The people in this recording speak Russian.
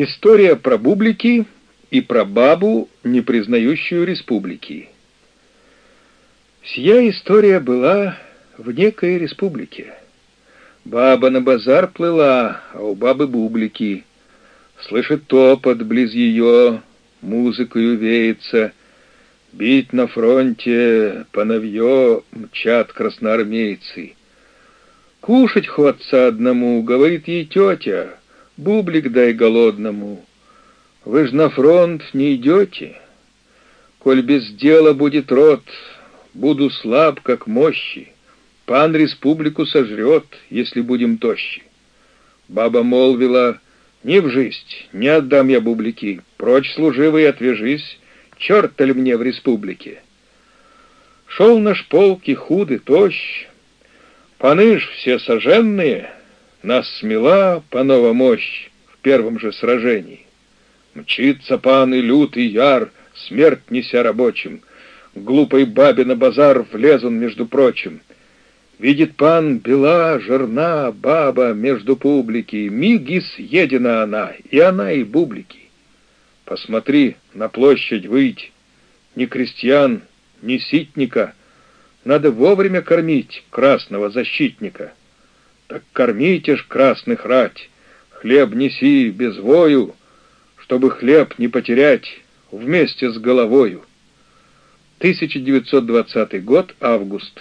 История про бублики и про бабу, не признающую республики. Сия история была в некой республике. Баба на базар плыла, а у бабы бублики. Слышит топот близ ее, музыкою веется. Бить на фронте по новье мчат красноармейцы. Кушать хватца одному, говорит ей тетя, бублик дай голодному. Вы ж на фронт не идете. Коль без дела будет рот, буду слаб, как мощи. Пан республику сожрет, если будем тощи. Баба молвила, не в жизнь, не отдам я бублики, прочь служивый отвяжись, черт ли мне в республике. Шел наш полк и худый, тощ, паны ж все соженные, нас смела панова мощь в первом же сражении. Мчится пан и лютый яр, смерть неся рабочим, глупой бабе на базар влез он, между прочим. Видит пан бела, жирна баба между публики, миги съедена она, и она, и бублики. Посмотри, на площадь выйти, ни крестьян, ни ситника, надо вовремя кормить красного защитника. Так кормите ж красных рать, хлеб неси без вою, чтобы хлеб не потерять вместе с головою. 1920 год, август.